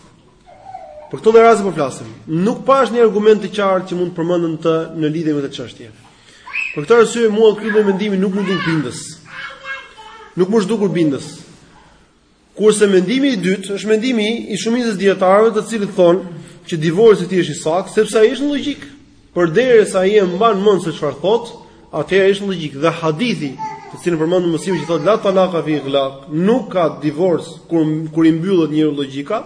Për këtë rast po flasim. Nuk pashë asnjë argument të qartë që mund të përmendet në lidhje me këtë çështje. Për këtë arsye mua ky lloj mendimi nuk më duket bindës. Nuk më është dukur bindës. Kurse mendimi i dytë është mendimi i shumicës së dijetarëve të cilët thonë që divorci i tij është i saktë sepse ai është logjik. Përderisa ai e mban mend se çfarë thotë, atëherë është logjik. Dhe hadithi, të cilin përmend Muslimi që thotë la talaqa fi ighlaq, nuk ka divorc kur kur i mbyllet njeriut logjika,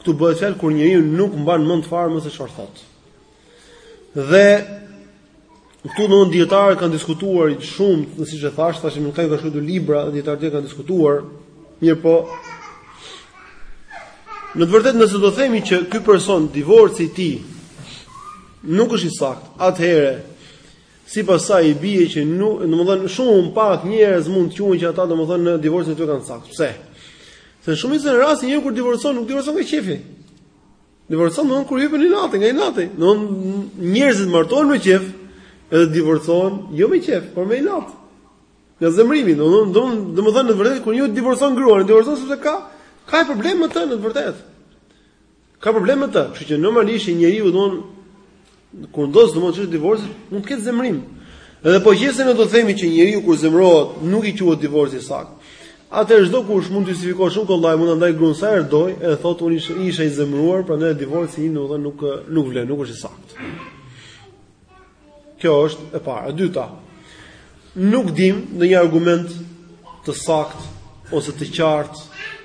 këtu bëhet fjalë kur njeriu nuk mban mend fare më se çfarë thotë. Dhe këtu domethënë dijetarët kanë diskutuar shumë, siç e thash, thashë nuk kanë dashur të libra, dijetarët kanë diskutuar, mirëpo në të vërtetë nëse do themi që ky person divorci i tij nuk është i saktë, atëherë sipas kësaj i bie që nuk, domethënë shumë pak njerëz mund të quhen që ata domethënë në divorcin e tyre kanë saktë. Pse? Se shumicën e rasteve njeriu kur divorcon, nuk divorcon nga qefi. Divorcon domethënë kur i hipën inati, nga inati. Domethënë njerëzit martohen me qejf, edhe divorcon jo me qejf, por me inat. Nga zemrimi, domethënë në të vërtetë kur njeriu divorcon gruan, e divorcon sepse ka ka problem me të në të vërtetë. Ka problem me të, kështu që normalisht njeriu do Kur ndodh domethënë divorci, mund të ketë zemërim. Edhe po qe se ne do themi që njeriu kur zemërohet nuk i quhet divorci i saktë. Atëherë çdokush mund të justifikohet shumë kollaj, mund ta ndajë gruan sa herë të dojë, edhe thotë unë isha, isha i zemëruar, prandaj divorci im domethënë nuk nuk vlen, nuk është i saktë. Kjo është e para. E dyta, Nuk dimë ndonjë argument të saktë ose të qartë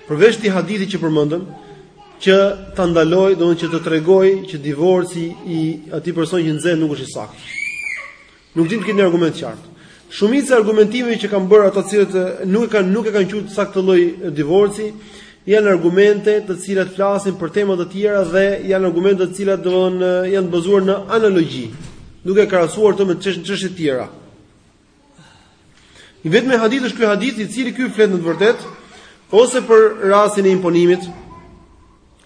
përveç këtij hadithi që përmendëm që ta ndalojë, domethënë që të tregojë që divorci i atij personi që nxehet nuk është i saktë. Nuk dimë të ketë një argument të qartë. Shumica e argumentimeve që kanë bërë ata të cilët nuk e kanë nuk e kanë quajtur të saktë këtë lloj divorci janë argumente të cilat flasin për tema të tjera dhe janë argumente të cilat domethënë janë bazuar në analogji, duke krahasuar këto me çështje të tjera. I vetmi hadith është ky hadith i cili ky flet në të vërtetë ose për rastin e imponimit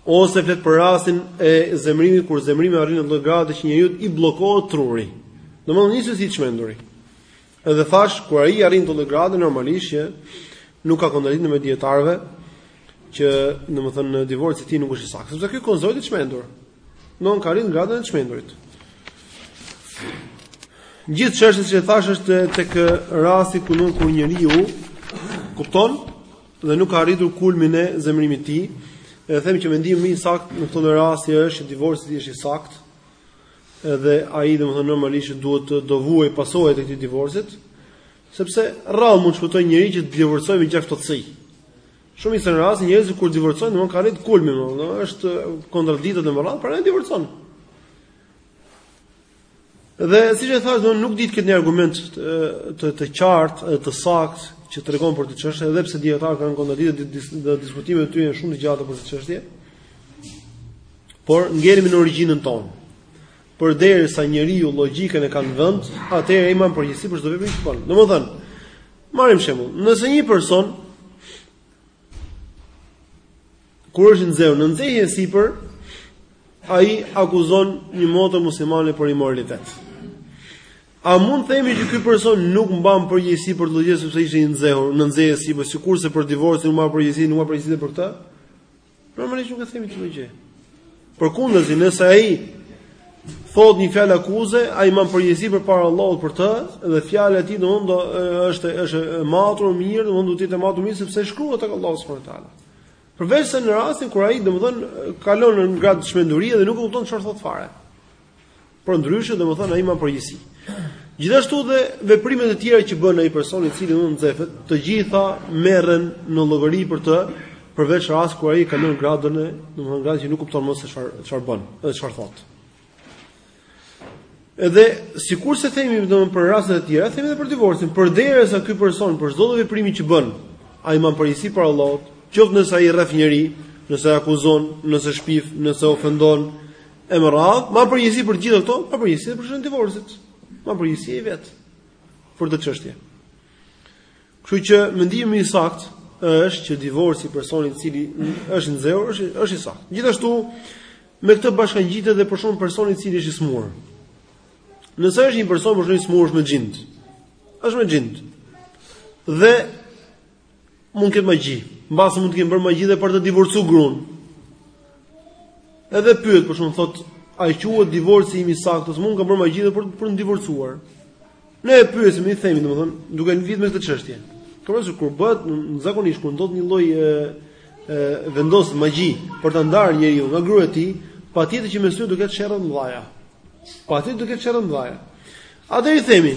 ose flet për rastin e zemrimit kur zemrimi arrin në atë lloj grade që njeriut i bllokohet truri. Domthonë njësoj si i çmenduri. Edhe thashë, kur ai arrin këto lloj grade, normalisht që nuk ka kontradikt në mes dijetarëve që, domethënë, divorci i tij nuk është i saktë, sepse ky konsiderohet i çmendur. Domthon ka arrit në gradën e çmendurit. Gjithë çështja që thashë është tek rasti ku nuk kur njeriu kupton dhe nuk ka arritur kulmin e zemërimit të tij, edhe themi që mendimi më i saktë në këtë rast është që divorci është i saktë, Edhe ai domethënë normalisht duhet të do vuajë pasojat e këtij divorcit, sepse rrallë mund të shikosh njeri që të divorcojë me gjakftohtësi. Shumicën e rasteve njerëzit kur divorcojnë, domethënë ka arritë kulmi, domethënë, është kontraditët në mërrallë, pra në divorcojnë. Dhe, siç e thashë, domethënë nuk di të ketë një argument të, të, të qartë dhe të saktë që tregon për këtë çështje, edhe pse dijetarët kanë kontradiktat dhe diskutimet e tyre shumë të gjata për këtë çështje, Por ngelemi në origjinën tonë. Përderisa njeriu logjikën e ka në vend, atëherë ai mban përgjegjësi për çdo vepër që bën. Domethënë, marrim shembull, nëse një person kur është i nxehur në nxehje sipër, ai akuzon një motër muslimane për imoralitet. A mund të themi që ky person nuk mban përgjegjësi për këtë gjë sepse ishte i nxehur, në nxehje sipër, sikurse për divorcin nuk mban përgjegjësi, nuk mban përgjegjësi për këtë? Normalisht nuk e themi këtë gjë. Përkundazi, nëse ai thot një fjalë akuze, ai mban përgjegjësi përpara Allahut për të dhe fjala e tij domethënë do është është e matur mirë, domethënë do të jetë e matur mirë sepse shkruhet tek Allahu subhanahu wa taala. Përveçse në rastin kur ai domthon kalon në gradë çmendurie dhe nuk e kupton çfarë thot fare. Përndryshe, domethënë ai mban përgjegjësi. Gjithashtu dhe veprimet e tjera që bën ai person i cili mund të nxehet, të gjitha merren në llogari për të, përveç rastit kur ai kalon gradën e, domethënë gradën që nuk kupton më se çfarë çfarë bën, edhe çfarë thotë. Edhe sikurse themi domethënë për raste të tjera, themi edhe për divorcin, përderisa ky person për çdo veprim që bën, ai mban përgjegjësi për Allahut, qoftë nëse ai rreh njeri, nëse akuzon, nëse shpif, nëse ofendon, E me radhë, mban përgjegjësi për të gjitha këto, mban përgjegjësi dhe për çështjen e divorcit. Mban përgjegjësi ai vetë për këtë çështje. Kështu që mendimi më i saktë është që divorci i personit i cili është i nxehur është është i saktë. Gjithashtu me këtë bashkangjitet dhe për shembull personi i cili është i smur. Nëse është një person për shembull i smur është me xhind. Është me xhind. Dhe Mund të ketë magji. Mbase mund të kenë bërë magji dhe për të divorcuar gruan. Edhe pyet për shembull thotë, a quhet divorci im i saktë se? Më kanë bërë magji dhe për për të divorcuar. Ne e pyesim, i themi domethënë, duke e lidhur me këtë çështje. Këmësë kur bëhet në zakonisht kur ndodh një lloj e, e vendoset magji për ta ndarë njeriu nga gruaja e tij, patjetër që mes tyre do ketë sherrë të mëdha. Patjetër do ketë sherrë të mëdha. Atëherë i themi,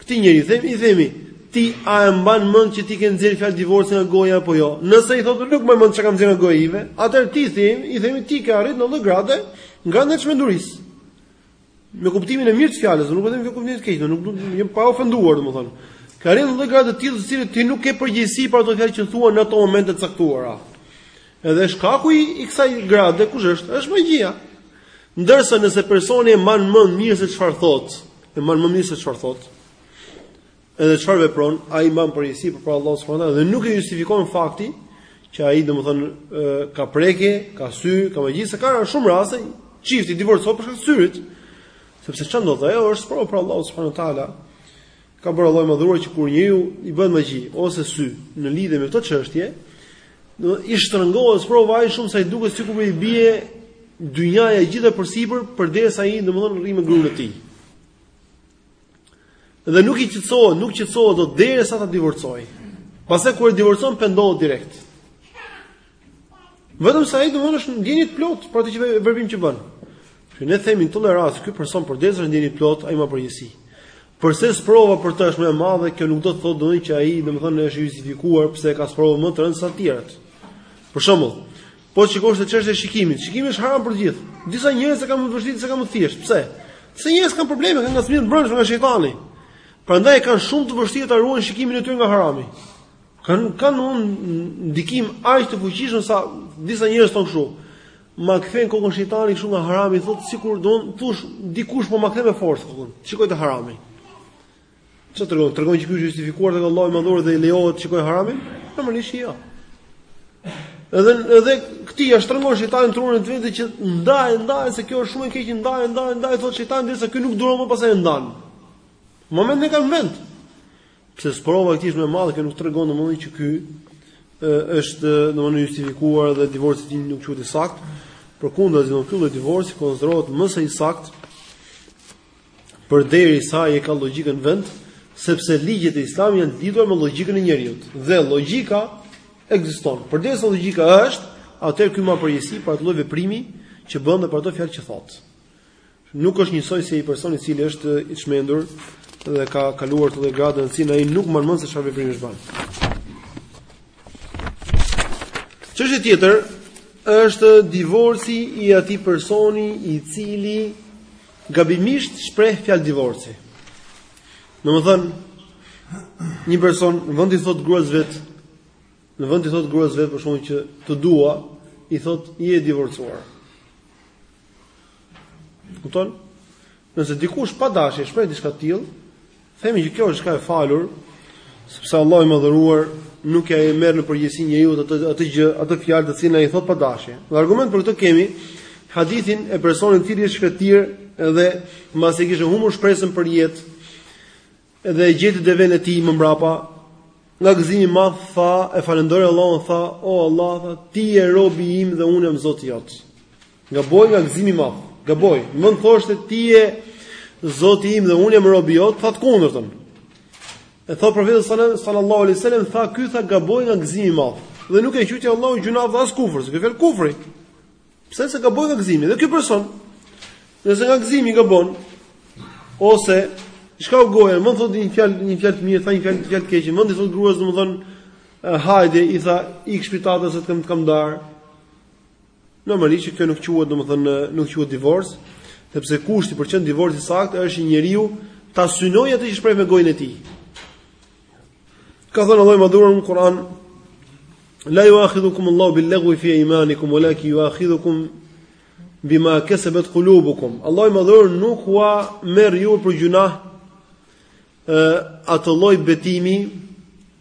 këtij njeriu i themi, i themi, ti a e mban mend që ti ke nxjerr fjalë divorci nga goja apo jo? Nëse i thotë nuk mbaj mend çka kam nxjerr nga goja ime, atëherë i themi, i themi ti ke arrit një lloj grade nga ana e çmendurisë. Me kuptimin e mirë të fjalës, nuk e them në kuptimin e keq, nuk jam për ta ofenduar, domethënë. Ke arrit një lloj grade të tillë në të cilën ti nuk ke përgjegjësi për ato fjalë që thua në ato momente të caktuara. Edhe shkaku i, i kësaj grade kush është? Është magjia. Ndërsa nëse personi e mban mend mirë se çfarë thotë, e mban mend mirë se çfarë thotë, edhe çfarë vepron, ai mban përgjegjësi përpara Allahut subhanahu wa teala dhe nuk e justifikon fakti që ai domethënë ka prekje, ka sy, ka magji, se ka shumë raste çifti divorcohet për shkak të syrit. Sepse ça ndodh, ajo është sprovë prej Allahut subhanahu wa Ka bërë Allahu i Madhëruar që kur njeriut i bëhet magji ose sy në lidhje me këtë çështje, do i shtrëngohet sprova ai shumë sa i duket sikur i bie dynjaja e gjitha përsipër përderisa ai domethënë rri me gruan e tij. Dhe nuk i qetësohet, nuk qetësohet dot derisa ta divorcojë. Pastaj kur e divorcon pendohet direkt. Vetëm sa ai domthonë është në ndjenja të plota për atë veprim që bën. Që ne themi në këtë rast, ky person përderisa është në ndjenja të plota, ai mban përgjegjësi. Por pse sprova për të është më e madhe, kjo nuk do të thotë domthonë që ai domthonë është justifikuar pse ka sprova më të rëndë se të tjerët. Për shembull, po shikosh te çështja e shikimit, shikimi është haram për të gjithë. Disa njerëz e kanë më të vështirë, disa e kanë më të thjeshtë. Pse? Disa njerëz kanë probleme, kanë ngacmim të brendshëm nga shejtani. Prandaj kanë shumë të vështirë ta ruajnë shikimin e tyre nga harami. Kanë kanë një ndikim aq të fuqishëm sa disa njerëz thonë kështu. Ma kthen kokën shejtani kështu nga harami, thotë sikur do të thuash dikush po ma kthen me forcë kokën. Shikoj te harami. Kjo tregon, tregon që ky është justifikuar tek Allahu i Madhëruar dhe i lejohet të shikojë haramin? Normalisht jo. Edhe edhe këtij ia shtrëngon shejtani trurin e vetë që ndaje ndaje se kjo është shumë e keqe ndaje ndaje ndaje thotë shejtani derisa ky nuk duron më pastaj e ndan. Po mendjen e ka në vend. Pse sprova e tij është më e madhe, kjo nuk tregon domethënë që ky është domethënë i justifikuar dhe divorci i tij nuk quhet i saktë. Përkundrazi, domethënë divorci konsiderohet më së i saktë përderisa ai e ka logjikën në vend, sepse ligjet e Islamit janë lidhur me logjikën e njeriut. Dhe logjika ekziston. Përderisa logjika është, atëherë ky mban përgjegjësi për atë lloj veprimi që bën dhe për ato fjalë që thotë. nuk është njësoj si ai person i cili është i çmendur dhe ka kaluar te grada në të cilën ai nuk mban mend se çfarë veprimesh bën. Çështja tjetër është divorci i atij personi i cili gabimisht shpreh fjalë divorci. Domethën një person në vend t'i thotë gruas vet, në vend t'i thotë gruas vet për shembull që të dua, i thot je e divorcuar. Kupton? Nëse dikush pa dashje shpreh diçka të tillë, themi që kjo është diçka e falur, sepse Allahu i madhëruar nuk ia merr në përgjegjësi njeriut atë atë gjë, atë fjalë të cilën ai thot pa dashje. Dhe argument për këtë kemi hadithin e personit i cili ishte në shkretirë dhe mbasi kishte humbur shpresën për jetë, Dhe e gjeti devën e tij më mbrapa, nga gëzimi i madh tha e falënderoi Allahun tha, "O Allah, tha, ti je robi im dhe unë jam Zoti jot." Gaboi nga gëzimi i madh. Gaboi. Në vend të thoshte ti je Zoti im dhe unë jam robi jot, tha të kundërtën. E tha profeti sallallahu alaihi wasallam, tha ky tha gaboi nga gëzimi i madh. Dhe nuk e quajti Allahu gjynah dhe as kufër, se kjo fjalë kufri. Pse? Se gaboi nga gëzimi dhe ky person nëse nga gëzimi gabon ose i shkau goja, në vend të thotë një fjalë një fjalë të mirë, tha një fjalë të fjalë të keqe, në vend t'i thotë gruas domthon hajde i tha ik shpia tate se të kam të kam dar. Normalisht që kjo nuk quhet domthon nuk quhet divorc, sepse kushti për të qenë divorci i saktë është që njeriu ta synojë atë që shpreh me gojën e tij. Ka thënë Allahu i Madhëruar në Kur'an: "La yu'akhidhukum Allahu bil-laghwi fi aymanikum, walakin yu'akhidhukum bima kasabat qulubukum." Allahu i Madhëruar nuk ua merr ju për gjynah ë atë lloj betimi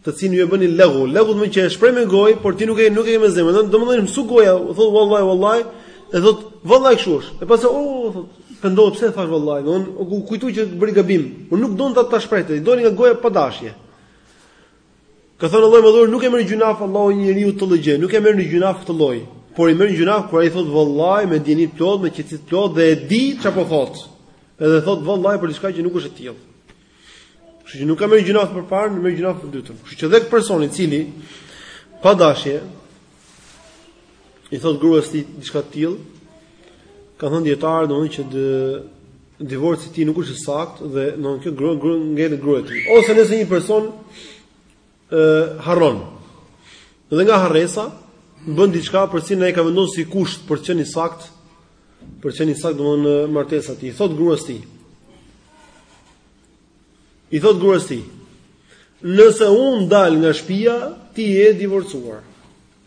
të cilin ju e bëni laghu. Laghu do të thotë që e shpreh me gojë, por ti nuk e nuk e ke me zemër. Domethënë u mësu goja, thotë wallahi wallahi, e thotë vallahi kështu është. E pastaj u thotë Pendohet pse thash vallahi, do unë u kujtu që bëri gabim. Nuk donte ta shprehte, i doli nga goja pa dashje. Ka thënë Allahu i Madhëruar, nuk e merr gjynaf Allahu një njeriu këtë lloj gjëje, nuk e merr në gjynaf këtë lloj. Por i merr gjynaf kur ai thot vallahi me dijeni të plotë, me qetësi të plotë dhe e di çfarë po thot. Edhe thot vallahi për diçka që nuk është e tillë. Kështu që nuk ka, merr gjynaf për të parën, merr gjynaf për të dytën. Kështu që dhe personi i cili pa dashje i thot gruas tij diçka të tillë, kanë thënë dijetarët domthonë që dë, divorci i tij nuk është i saktë dhe domthonë kjo grua grua ngelet gruaja e tij. Ose nëse një person ë harron. Dhe nga harresa bën diçka për të cilën ai ka vendosur si kusht për të qenë i saktë, për të qenë i saktë domthonë martesa e tij. I thot gruas tij. I thot gruas tij. Nëse un dal nga shtëpia, ti je e divorcuar.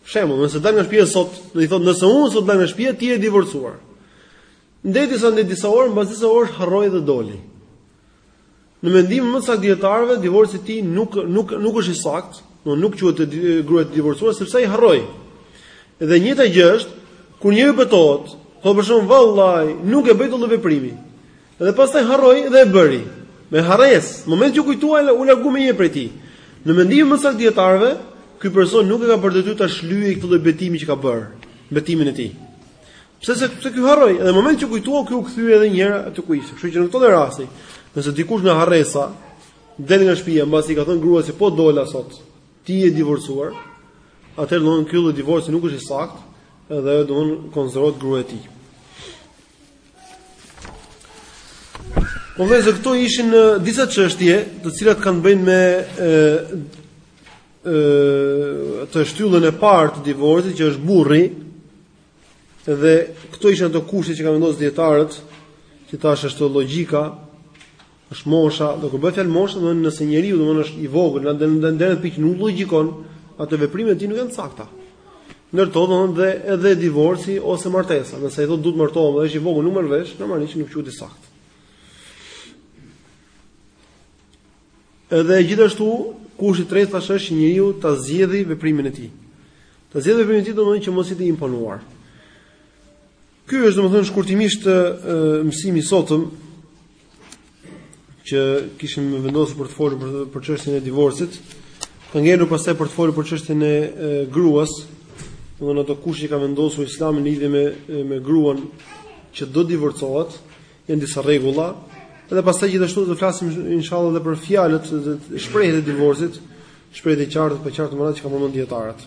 Shembull, nëse dal nga shtëpia sot, do i thot nëse un sot dal nga shtëpia, ti je e divorcuar. Ndejt disa ndejt disa orë, mbas disa orësh harroi dhe doli. Në mendimin më të saktë të dijetarëve, divorci i tij nuk nuk nuk është i saktë, do nuk quhet gruaja e divorcuar sepse ai harroi. Dhe e njëjta gjë është kur njeriu betohet, thotë për shembull vallahi, nuk e bëj këtë veprim. Dhe pastaj harroi dhe e bëri. Me harresë, në moment që u kujtua u largu menjëherë prej tij. Në mendimin më të saktë të dijetarëve, ky person nuk e ka për detyrë ta shlyejë këtë lloj betimi që ka bërë, betimin e tij. Pse? Sepse ky harroi? Edhe në moment që u kujtua ky u kthye edhe një herë aty ku ishte. Kështu që në këtë rast, nëse dikush nga harresa del nga shtëpia mbasi ka thënë gruas, se po dola sot, ti je e divorcuar, atëherë domthon ky lloj divorci nuk është i saktë, edhe domthon konsiderohet grua e tij. Po vëzë këto ishin disa çështje, të cilat kanë bëjnë me të shtyllën e parë të divorcit që është burri dhe këto ishin ato kushte që kanë vendosur dijetarët që thashë është logjika është mosha edhe kur bëhet fjalë mosha domthonë nëse njeriu domthonë është i vogël në ndër ndër pikë nuk logjikon ato veprimet e tij nuk janë të sakta ndërto domthonë dhe edhe divorci ose martesa nëse ai thotë do të martohem dhe është i vogël nuk merr vesh normalisht nuk quhet i saktë Edhe gjithashtu, kushti i tretë thashë është që njeriu ta zgjedhë veprimin e tij. Ta zgjedhë veprimin e tij domethënë që mos jetë i imponuar. Ky është domethënë shkurtimisht mësimi i sotëm që kishim vendosur për të folur për për çështjen e divorcit. Ka ngelur pastaj për të folur për çështjen e gruas, domethënë ato kushte që ka vendosur Islami në lidhje me me gruan që do divorcohet, Janë disa rregulla, edhe pastaj gjithashtu do të flasim inshallah edhe për fjalët dhe shprehjet e divorcit, shprehjet e qarta e të paqarta me radhë që kanë përmendur dijetarët.